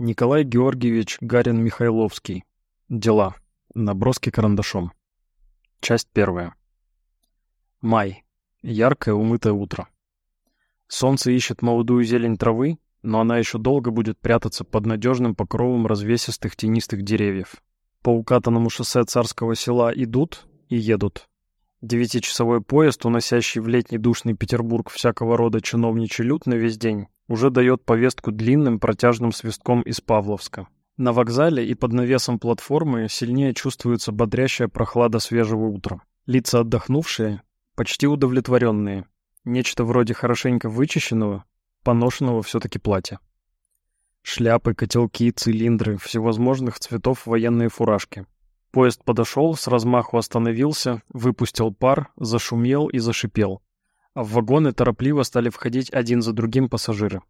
Николай Георгиевич Гарин-Михайловский. Дела. Наброски карандашом. Часть первая. Май. Яркое умытое утро. Солнце ищет молодую зелень травы, но она еще долго будет прятаться под надежным покровом развесистых тенистых деревьев. По укатанному шоссе царского села идут и едут. Девятичасовой поезд, уносящий в летний душный Петербург всякого рода чиновничий люд на весь день, уже дает повестку длинным протяжным свистком из Павловска. На вокзале и под навесом платформы сильнее чувствуется бодрящая прохлада свежего утра. Лица отдохнувшие, почти удовлетворенные. Нечто вроде хорошенько вычищенного, поношенного все-таки платья. Шляпы, котелки, цилиндры, всевозможных цветов военные фуражки. Поезд подошел, с размаху остановился, выпустил пар, зашумел и зашипел. В вагоны торопливо стали входить один за другим пассажиры.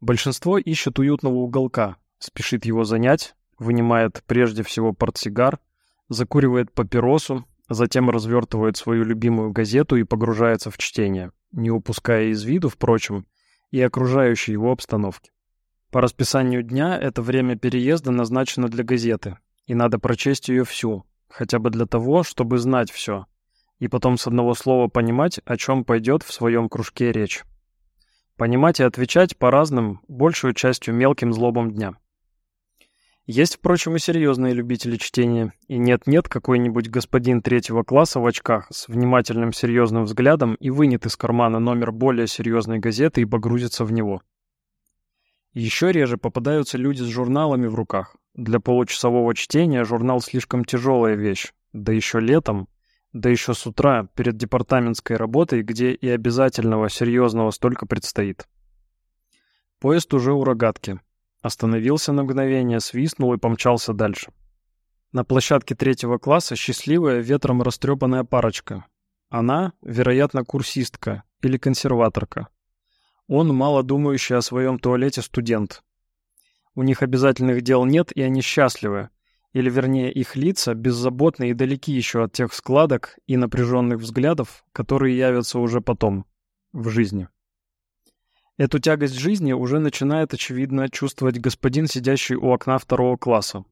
Большинство ищет уютного уголка, спешит его занять, вынимает прежде всего портсигар, закуривает папиросу, затем развертывает свою любимую газету и погружается в чтение, не упуская из виду, впрочем, и окружающей его обстановки. По расписанию дня это время переезда назначено для газеты, и надо прочесть ее всю, хотя бы для того, чтобы знать все, и потом с одного слова понимать, о чем пойдет в своем кружке речь. Понимать и отвечать по разным, большую частью мелким злобам дня. Есть, впрочем, и серьезные любители чтения, и нет-нет, какой-нибудь господин третьего класса в очках с внимательным серьезным взглядом и вынет из кармана номер более серьезной газеты и погрузится в него. Еще реже попадаются люди с журналами в руках. Для получасового чтения журнал слишком тяжелая вещь, да еще летом, да еще с утра, перед департаментской работой, где и обязательного серьезного столько предстоит. Поезд уже у рогатки. Остановился на мгновение, свистнул и помчался дальше. На площадке третьего класса счастливая, ветром растрепанная парочка. Она, вероятно, курсистка или консерваторка. Он, мало думающий о своем туалете студент. У них обязательных дел нет, и они счастливы. Или, вернее, их лица беззаботны и далеки еще от тех складок и напряженных взглядов, которые явятся уже потом, в жизни. Эту тягость жизни уже начинает, очевидно, чувствовать господин, сидящий у окна второго класса.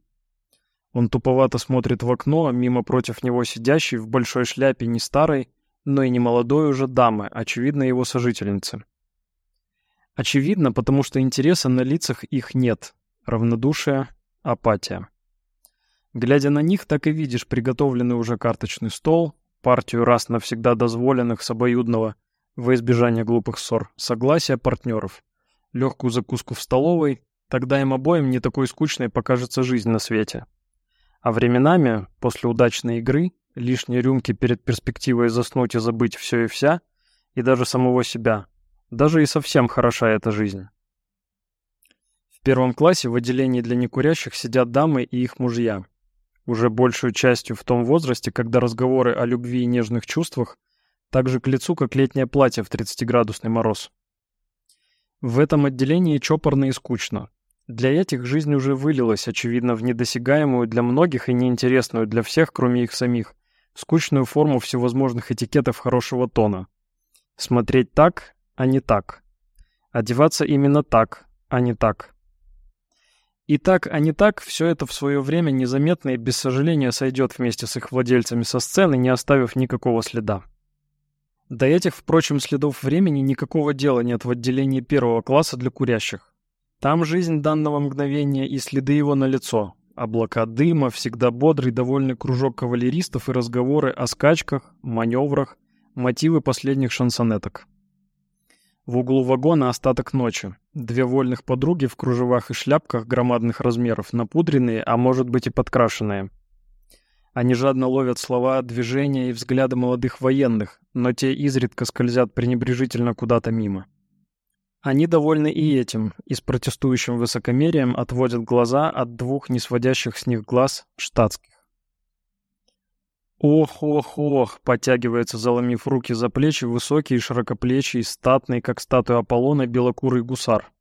Он туповато смотрит в окно, мимо против него сидящий в большой шляпе не старой, но и не молодой уже дамы, очевидно, его сожительницы. Очевидно, потому что интереса на лицах их нет, равнодушие, апатия. Глядя на них, так и видишь приготовленный уже карточный стол, партию раз навсегда дозволенных с обоюдного во избежание глупых ссор, согласия партнеров, легкую закуску в столовой, тогда им обоим не такой скучной покажется жизнь на свете. А временами, после удачной игры, лишние рюмки перед перспективой заснуть и забыть все и вся, и даже самого себя, даже и совсем хороша эта жизнь. В первом классе в отделении для некурящих сидят дамы и их мужья. Уже большую частью в том возрасте, когда разговоры о любви и нежных чувствах так же к лицу, как летнее платье в 30-градусный мороз. В этом отделении чопорно и скучно. Для этих жизнь уже вылилась, очевидно, в недосягаемую для многих и неинтересную для всех, кроме их самих, скучную форму всевозможных этикетов хорошего тона. Смотреть так, а не так. Одеваться именно так, а не так. И так, а не так, все это в свое время незаметно и без сожаления сойдет вместе с их владельцами со сцены, не оставив никакого следа. До этих, впрочем, следов времени никакого дела нет в отделении первого класса для курящих. Там жизнь данного мгновения и следы его налицо. Облака дыма, всегда бодрый, довольный кружок кавалеристов и разговоры о скачках, маневрах, мотивы последних шансонеток. В углу вагона остаток ночи. Две вольных подруги в кружевах и шляпках громадных размеров, напудренные, а может быть и подкрашенные – они жадно ловят слова, движения и взгляды молодых военных, но те изредка скользят пренебрежительно куда-то мимо. Они довольны и этим, и с протестующим высокомерием отводят глаза от двух несводящих с них глаз штатских. Ох, ох, ох, подтягивается, заломив руки за плечи, высокий широкоплечий, статный, как статуя Аполлона, белокурый гусар.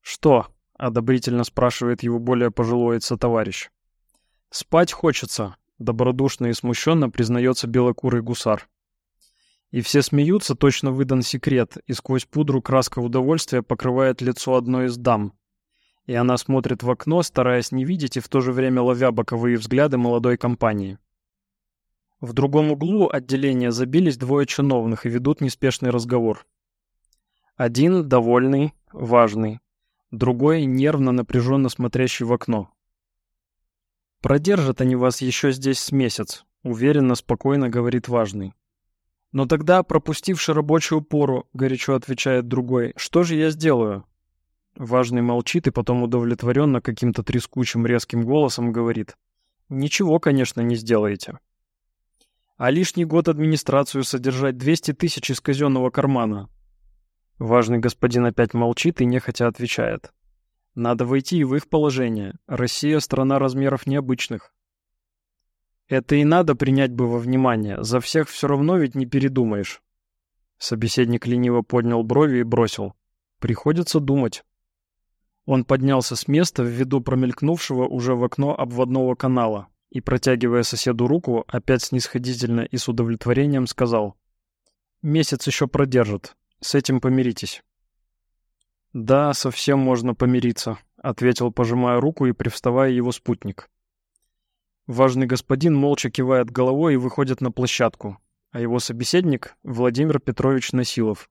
«Что?» — одобрительно спрашивает его более пожилой сотоварищ. «Спать хочется», добродушно и смущенно признается белокурый гусар. И все смеются, точно выдан секрет, и сквозь пудру краска удовольствия покрывает лицо одной из дам. И она смотрит в окно, стараясь не видеть и в то же время ловя боковые взгляды молодой компании. В другом углу отделения забились двое чиновных и ведут неспешный разговор. Один довольный, важный, другой нервно напряженно смотрящий в окно. Продержат они вас еще здесь с месяц, уверенно, спокойно говорит важный. Но тогда, пропустивши рабочую пору, горячо отвечает другой, что же я сделаю? Важный молчит и потом удовлетворенно каким-то трескучим резким голосом говорит: "Ничего, конечно, не сделаете". А лишний год администрацию содержать 200 тысяч из казенного кармана. Важный господин опять молчит и нехотя отвечает. Надо войти и в их положение. Россия страна размеров необычных. Это и надо принять бы во внимание. За всех все равно ведь не передумаешь. Собеседник лениво поднял брови и бросил: "Приходится думать". Он поднялся с места в виду промелькнувшего уже в окно обводного канала и, протягивая соседу руку, опять снисходительно и с удовлетворением сказал. «Месяц еще продержит. С этим помиритесь». «Да, совсем можно помириться», — ответил, пожимая руку и привставая его спутник. Важный господин молча кивает головой и выходит на площадку, а его собеседник, Владимир Петрович Насилов,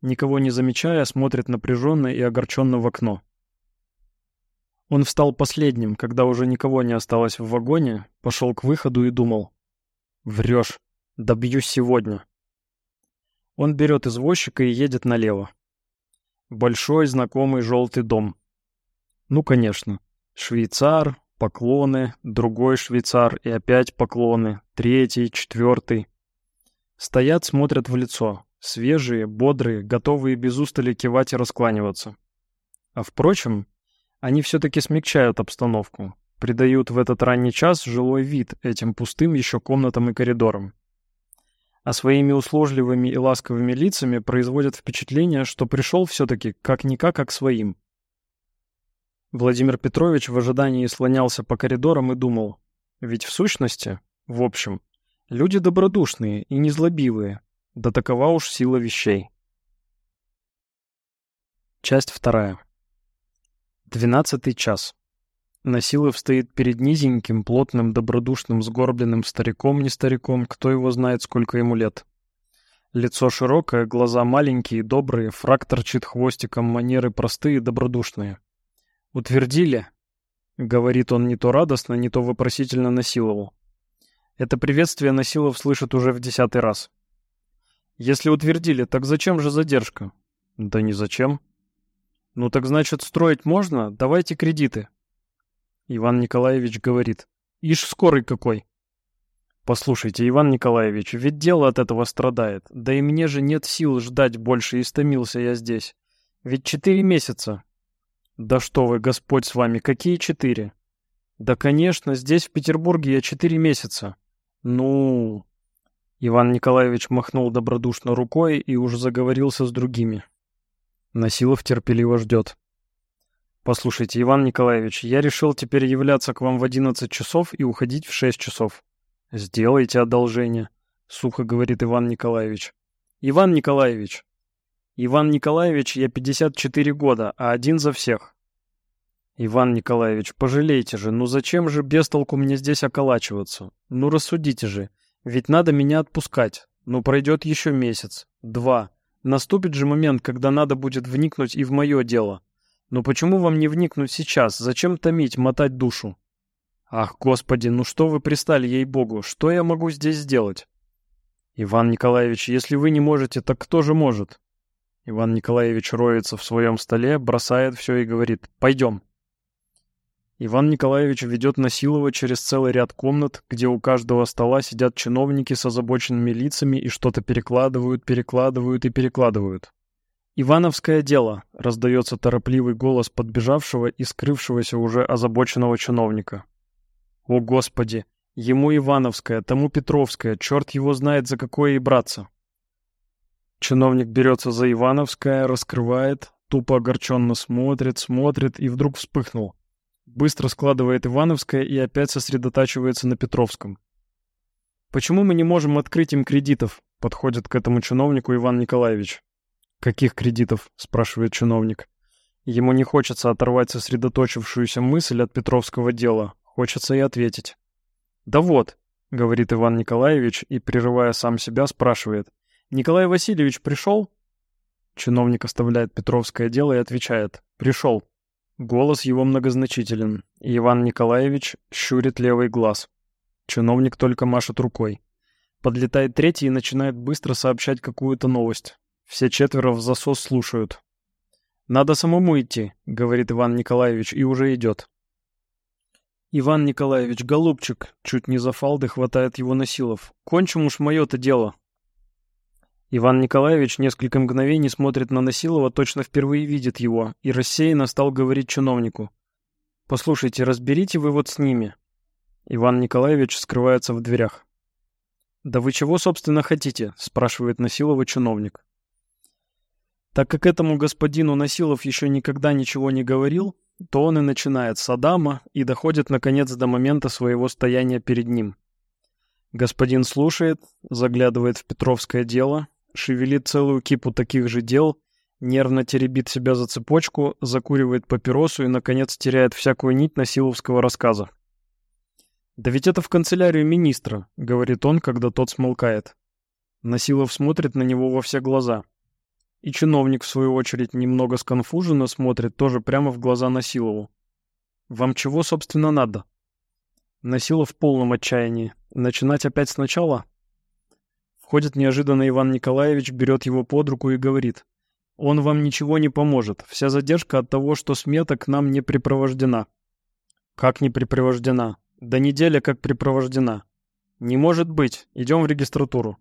никого не замечая, смотрит напряженно и огорченно в окно. Он встал последним, когда уже никого не осталось в вагоне, пошел к выходу и думал. «Врешь. Добьюсь сегодня». Он берет извозчика и едет налево. Большой знакомый желтый дом. Ну, конечно. Швейцар, поклоны, другой швейцар и опять поклоны, третий, четвертый. Стоят, смотрят в лицо. Свежие, бодрые, готовые без устали кивать и раскланиваться. А впрочем, они все-таки смягчают обстановку, придают в этот ранний час жилой вид этим пустым еще комнатам и коридорам. А своими услужливыми и ласковыми лицами производят впечатление, что пришел все-таки как-никак как своим. Владимир Петрович в ожидании слонялся по коридорам и думал, ведь в сущности, в общем, люди добродушные и незлобивые, да такова уж сила вещей. Часть вторая. Двенадцатый час. Насилов стоит перед низеньким, плотным, добродушным, сгорбленным стариком, не стариком, кто его знает, сколько ему лет. Лицо широкое, глаза маленькие, добрые, фрак торчит хвостиком, манеры простые, добродушные. «Утвердили?» — говорит он не то радостно, не то вопросительно Насилову. Это приветствие Насилов слышит уже в десятый раз. «Если утвердили, так зачем же задержка?» «Да не зачем», ну так значит, строить можно? Давайте кредиты. Иван Николаевич говорит: "Ишь скорый какой". Послушайте, Иван Николаевич, ведь дело от этого страдает. Да и мне же нет сил ждать больше, истомился я здесь. Ведь четыре месяца. Да что вы, Господь с вами, какие четыре? Да, конечно, здесь в Петербурге я четыре месяца. Ну, Иван Николаевич махнул добродушно рукой и уже заговорился с другими. Насилов терпеливо ждет. Послушайте, Иван Николаевич, я решил теперь являться к вам в одиннадцать часов и уходить в шесть часов. Сделайте одолжение, сухо говорит Иван Николаевич. Иван Николаевич. Иван Николаевич, я пятьдесят четыре года, а один за всех. Иван Николаевич, пожалейте же, ну зачем же без толку мне здесь околачиваться? Ну рассудите же, ведь надо меня отпускать. Ну пройдет еще месяц, два. Наступит же момент, когда надо будет вникнуть и в мое дело. Но почему вам не вникнуть сейчас? Зачем томить, мотать душу? Ах, господи, ну что вы пристали, ей-богу? Что я могу здесь сделать? Иван Николаевич, если вы не можете, так кто же может? Иван Николаевич роется в своем столе, бросает все и говорит: "Пойдем". Иван Николаевич ведет Насилова через целый ряд комнат, где у каждого стола сидят чиновники с озабоченными лицами и что-то перекладывают, перекладывают и перекладывают. Ивановское дело, раздается торопливый голос подбежавшего и скрывшегося уже озабоченного чиновника. О, господи, ему Ивановское, тому Петровское, черт его знает за какое и браться. Чиновник берется за Ивановское, раскрывает, тупо огорченно смотрит, смотрит и вдруг вспыхнул быстро складывает Ивановское и опять сосредотачивается на Петровском. Почему мы не можем открыть им кредитов? Подходит к этому чиновнику Иван Николаевич. Каких кредитов? спрашивает чиновник. Ему не хочется оторвать сосредоточившуюся мысль от Петровского дела. Хочется и ответить. «Да вот», — говорит Иван Николаевич и, прерывая сам себя, спрашивает. «Николай Васильевич пришел?» Чиновник оставляет Петровское дело и отвечает. «Пришел». Голос его многозначителен, Иван Николаевич щурит левый глаз. Чиновник только машет рукой. Подлетает третий и начинает быстро сообщать какую-то новость. Все четверо в засос слушают. «Надо самому идти», — говорит Иван Николаевич, и уже идет. «Иван Николаевич, голубчик!» — чуть не за фалды хватает его Насилов. «Кончим уж мое-то дело!» Иван Николаевич несколько мгновений смотрит на Насилова, точно впервые видит его, и рассеянно стал говорить чиновнику. «Послушайте, разберите вы вот с ними». Иван Николаевич скрывается в дверях. «Да вы чего, собственно, хотите?» — спрашивает Насилова чиновник. Так как этому господину Насилов еще никогда ничего не говорил, то он и начинает с Адама и доходит, наконец, до момента своего стояния перед ним. Господин слушает, заглядывает в Петровское дело, шевелит целую кипу таких же дел, нервно теребит себя за цепочку, закуривает папиросу и, наконец, теряет всякую нить Насиловского рассказа. «Да ведь это в канцелярию министра», — говорит он, когда тот смолкает. Насилов смотрит на него во все глаза — и чиновник, в свою очередь, немного сконфуженно смотрит тоже прямо в глаза Насилову. «Вам чего, собственно, надо?» Насилов в полном отчаянии. «Начинать опять сначала?» Входит неожиданно Иван Николаевич, берет его под руку и говорит. «Он вам ничего не поможет. Вся задержка от того, что смета к нам не припровождена». «Как не припровождена?» «До неделя как припровождена». «Не может быть. Идем в регистратуру».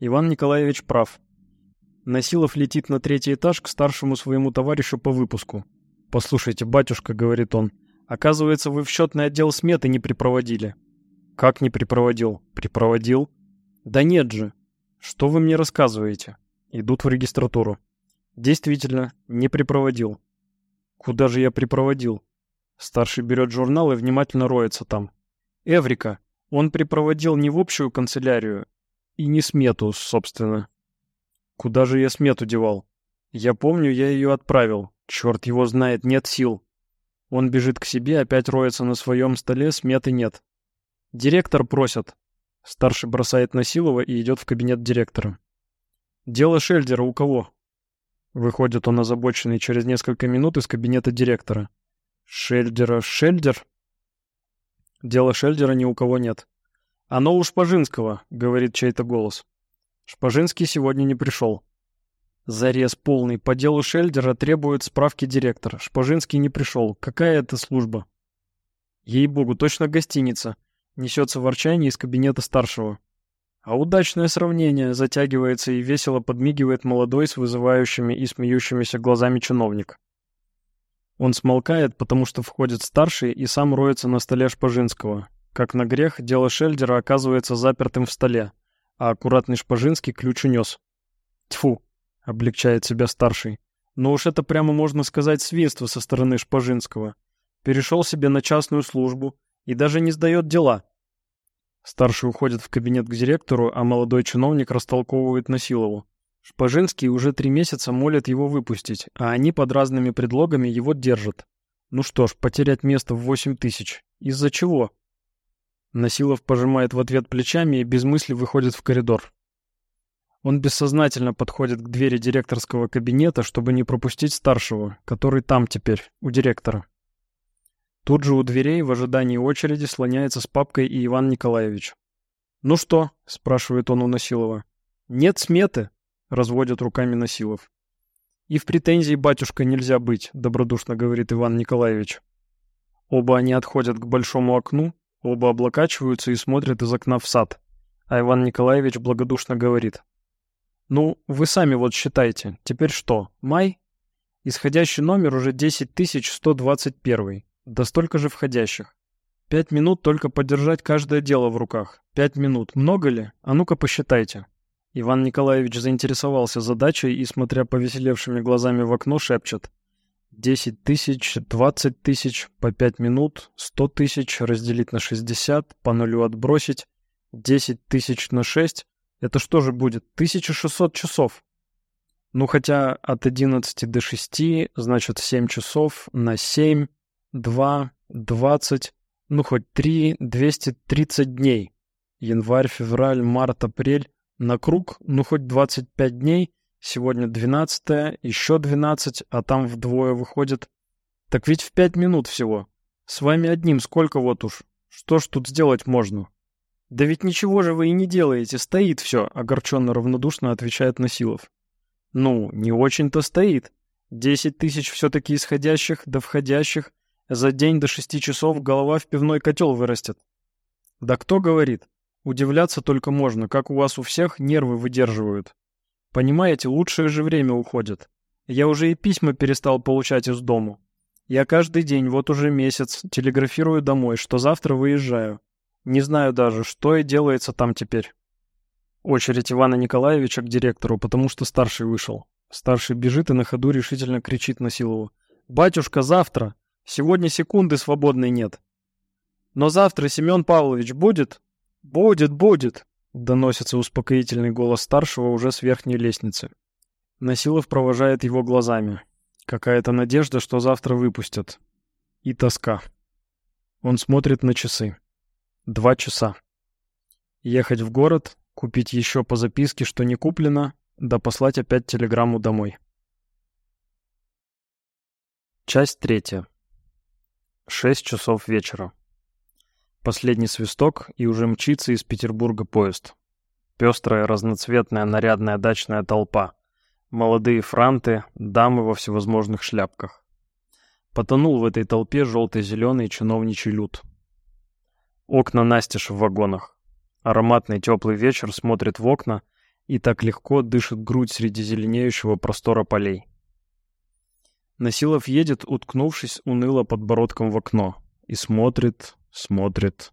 Иван Николаевич прав. Насилов летит на третий этаж к старшему своему товарищу по выпуску. «Послушайте, батюшка», — говорит он, — «оказывается, вы в счетный отдел сметы не припроводили». «Как не припроводил?» «Припроводил». «Да нет же». «Что вы мне рассказываете?» Идут в регистратуру. «Действительно, не припроводил». «Куда же я припроводил?» Старший берет журнал и внимательно роется там. «Эврика, он припроводил не в общую канцелярию и не смету, собственно». Куда же я смету девал? Я помню, я ее отправил. Черт его знает, нет сил. Он бежит к себе, опять роется на своем столе, сметы нет. Директор просят. Старший бросает Насилова и идет в кабинет директора. Дело Шельдера у кого? Выходит он озабоченный через несколько минут из кабинета директора. Шельдера, Шельдер? Дело Шельдера ни у кого нет. Оно у Шпажинского, говорит чей-то голос. Шпажинский сегодня не пришел. Зарез полный. По делу Шельдера требует справки директора. Шпажинский не пришел. Какая это служба? Ей-богу, точно гостиница. Несется ворчание из кабинета старшего. А удачное сравнение затягивается и весело подмигивает молодой с вызывающими и смеющимися глазами чиновник. Он смолкает, потому что входит старший и сам роется на столе Шпажинского. Как на грех, дело Шельдера оказывается запертым в столе а аккуратный Шпажинский ключ унес. Тьфу, облегчает себя старший. Но уж это прямо можно сказать свинство со стороны Шпажинского. Перешел себе на частную службу и даже не сдает дела. Старший уходит в кабинет к директору, а молодой чиновник растолковывает Насилову. Шпажинский уже три месяца молит его выпустить, а они под разными предлогами его держат. Ну что ж, потерять место в восемь тысяч. Из-за чего? Насилов пожимает в ответ плечами и без мысли выходит в коридор. Он бессознательно подходит к двери директорского кабинета, чтобы не пропустить старшего, который там теперь, у директора. Тут же у дверей в ожидании очереди слоняется с папкой и Иван Николаевич. «Ну что?» — спрашивает он у Насилова. «Нет сметы», — разводит руками Насилов. «И в претензии, батюшка, нельзя быть», — добродушно говорит Иван Николаевич. Оба они отходят к большому окну, Оба облокачиваются и смотрят из окна в сад. А Иван Николаевич благодушно говорит. «Ну, вы сами вот считайте. Теперь что, май?» Исходящий номер уже 10121. Да столько же входящих. Пять минут только подержать каждое дело в руках. Пять минут. Много ли? А ну-ка посчитайте. Иван Николаевич заинтересовался задачей и, смотря повеселевшими глазами в окно, шепчет. Десять тысяч, двадцать тысяч, по пять минут, сто тысяч разделить на шестьдесят, по нулю отбросить, десять тысяч на шесть, это что же будет, тысяча шестьсот часов? Ну хотя от 11 до 6, значит 7 часов на 7, 2, 20, ну хоть 3, 230 дней. Январь, февраль, март, апрель. На круг, ну хоть 25 дней. Сегодня 12, еще 12, а там вдвое выходит. Так ведь в 5 минут всего. С вами одним сколько вот уж. Что ж тут сделать можно? Да ведь ничего же вы и не делаете, стоит все, огорченно равнодушно отвечает Насилов. Ну, не очень-то стоит. Десять тысяч все-таки исходящих да входящих. За день до шести часов голова в пивной котел вырастет. Да кто говорит? Удивляться только можно, как у вас у всех нервы выдерживают. Понимаете, лучшее же время уходит. Я уже и письма перестал получать из дому. Я каждый день, вот уже месяц, телеграфирую домой, что завтра выезжаю. Не знаю даже, что и делается там теперь. Очередь Ивана Николаевича к директору, потому что старший вышел. Старший бежит и на ходу решительно кричит на Силову. «Батюшка, завтра! Сегодня секунды свободной нет!» «Но завтра Семен Павлович будет?» «Будет, будет!» — доносится успокоительный голос старшего уже с верхней лестницы. Насилов провожает его глазами. Какая-то надежда, что завтра выпустят. И тоска. Он смотрит на часы. Два часа. Ехать в город, купить еще по записке, что не куплено, да послать опять телеграмму домой. Часть третья. Шесть часов вечера. Последний свисток, и уже мчится из Петербурга поезд. Пестрая, разноцветная, нарядная дачная толпа. Молодые франты, дамы во всевозможных шляпках. Потонул в этой толпе желто-зеленый чиновничий люд. Окна настежь в вагонах. Ароматный теплый вечер смотрит в окна и так легко дышит грудь среди зеленеющего простора полей. Насилов едет, уткнувшись уныло подбородком в окно, и смотрит, смотрит.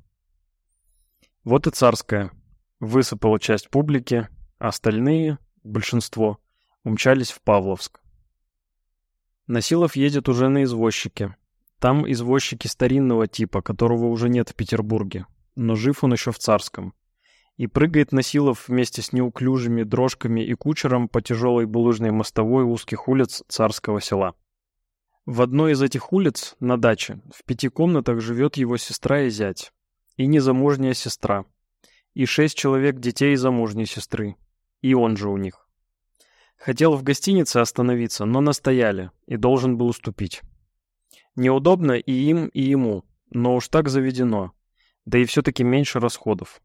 Вот и царская. Высыпала часть публики, а остальные, большинство, умчались в Павловск. Насилов едет уже на извозчике. Там извозчики старинного типа, которого уже нет в Петербурге, но жив он еще в Царском и прыгает Насилов вместе с неуклюжими дрожками и кучером по тяжелой булыжной мостовой узких улиц царского села. В одной из этих улиц, на даче, в пяти комнатах живет его сестра и зять. И незамужняя сестра. И шесть человек детей замужней сестры. И он же у них. Хотел в гостинице остановиться, но настояли, и должен был уступить. Неудобно и им, и ему, но уж так заведено. Да и все-таки меньше расходов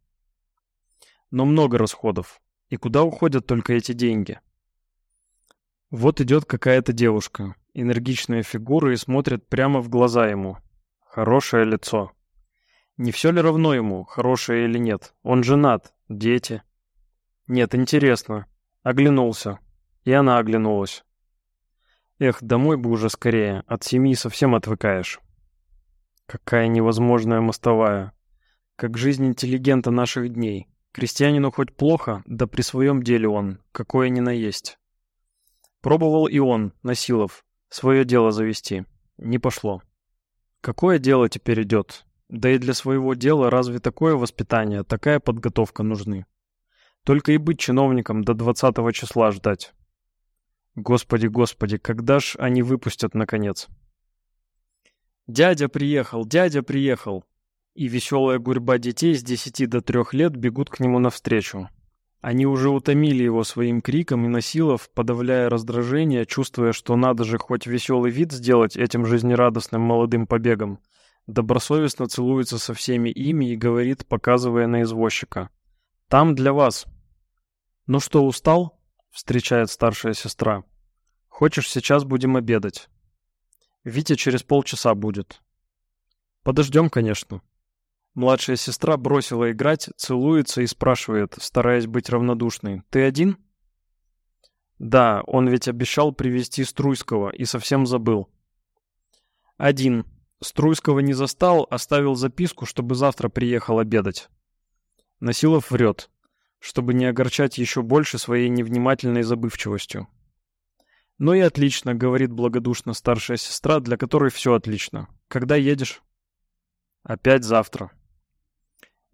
но много расходов. И куда уходят только эти деньги? Вот идет какая-то девушка, энергичная фигура и смотрит прямо в глаза ему. Хорошее лицо. Не все ли равно ему, хорошее или нет? Он женат, дети. Нет, интересно. Оглянулся. И она оглянулась. Эх, домой бы уже скорее, от семьи совсем отвыкаешь. Какая невозможная мостовая. Как жизнь интеллигента наших дней. Крестьянину хоть плохо, да при своем деле он, какое ни на есть. Пробовал и он, Насилов, свое дело завести. Не пошло. Какое дело теперь идет? Да и для своего дела разве такое воспитание, такая подготовка нужны? Только и быть чиновником до двадцатого числа ждать. Господи, господи, когда ж они выпустят наконец? Дядя приехал, дядя приехал, и веселая гурьба детей с 10 до 3 лет бегут к нему навстречу. Они уже утомили его своим криком и насилов, подавляя раздражение, чувствуя, что надо же хоть веселый вид сделать этим жизнерадостным молодым побегом. Добросовестно целуется со всеми ими и говорит, показывая на извозчика. «Там для вас». «Ну что, устал?» — встречает старшая сестра. «Хочешь, сейчас будем обедать?» «Витя через полчаса будет». «Подождем, конечно». Младшая сестра бросила играть, целуется и спрашивает, стараясь быть равнодушной. «Ты один?» «Да, он ведь обещал привезти Струйского и совсем забыл». «Один. Струйского не застал, оставил записку, чтобы завтра приехал обедать». Насилов врет, чтобы не огорчать еще больше своей невнимательной забывчивостью. «Ну и отлично», — говорит благодушно старшая сестра, для которой все отлично. «Когда едешь?» «Опять завтра».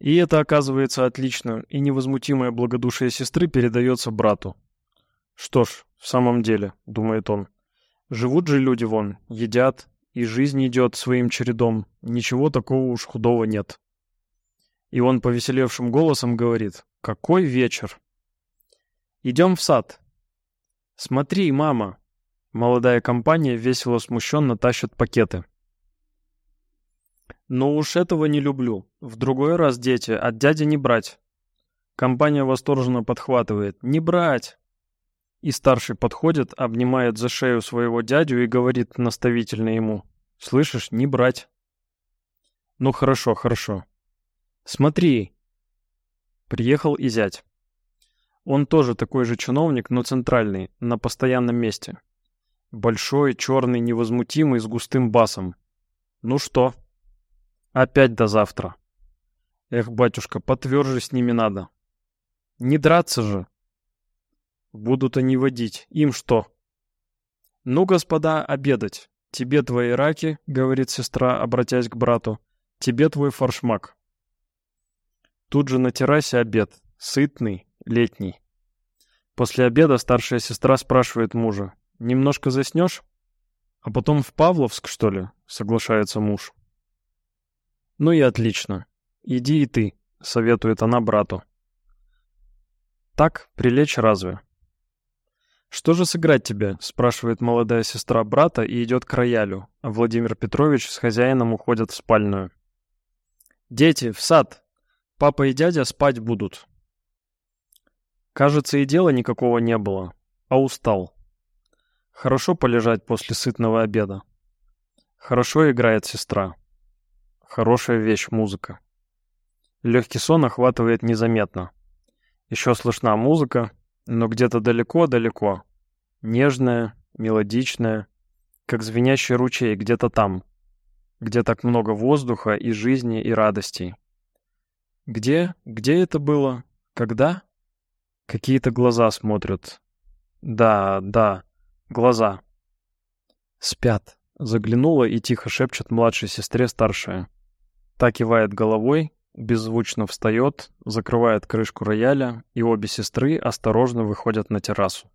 И это оказывается отлично, и невозмутимое благодушие сестры передается брату. Что ж, в самом деле, думает он, живут же люди вон, едят, и жизнь идет своим чередом, ничего такого уж худого нет. И он повеселевшим голосом говорит, какой вечер. Идем в сад. Смотри, мама. Молодая компания весело смущенно тащит пакеты. Но уж этого не люблю. В другой раз, дети, от дяди не брать. Компания восторженно подхватывает. Не брать! И старший подходит, обнимает за шею своего дядю и говорит наставительно ему. Слышишь, не брать. Ну хорошо, хорошо. Смотри. Приехал и зять. Он тоже такой же чиновник, но центральный, на постоянном месте. Большой, черный, невозмутимый, с густым басом. Ну что? Опять до завтра. Эх, батюшка, потверже с ними надо. Не драться же. Будут они водить. Им что? Ну, господа, обедать. Тебе твои раки, говорит сестра, обратясь к брату. Тебе твой форшмак. Тут же на террасе обед. Сытный, летний. После обеда старшая сестра спрашивает мужа. «Немножко заснешь?» «А потом в Павловск, что ли?» — соглашается муж. «Ну и отлично. Иди и ты», — советует она брату. «Так, прилечь разве?» «Что же сыграть тебе?» — спрашивает молодая сестра брата и идет к роялю, а Владимир Петрович с хозяином уходят в спальную. «Дети, в сад! Папа и дядя спать будут!» Кажется, и дела никакого не было, а устал. Хорошо полежать после сытного обеда. Хорошо играет сестра. Хорошая вещь музыка. Легкий сон охватывает незаметно. Еще слышна музыка, но где-то далеко-далеко. Нежная, мелодичная, как звенящий ручей где-то там, где так много воздуха и жизни и радостей. Где? Где это было? Когда? Какие-то глаза смотрят. Да, да, глаза. Спят. Заглянула и тихо шепчет младшей сестре старшая. Та кивает головой, беззвучно встает, закрывает крышку рояля, и обе сестры осторожно выходят на террасу.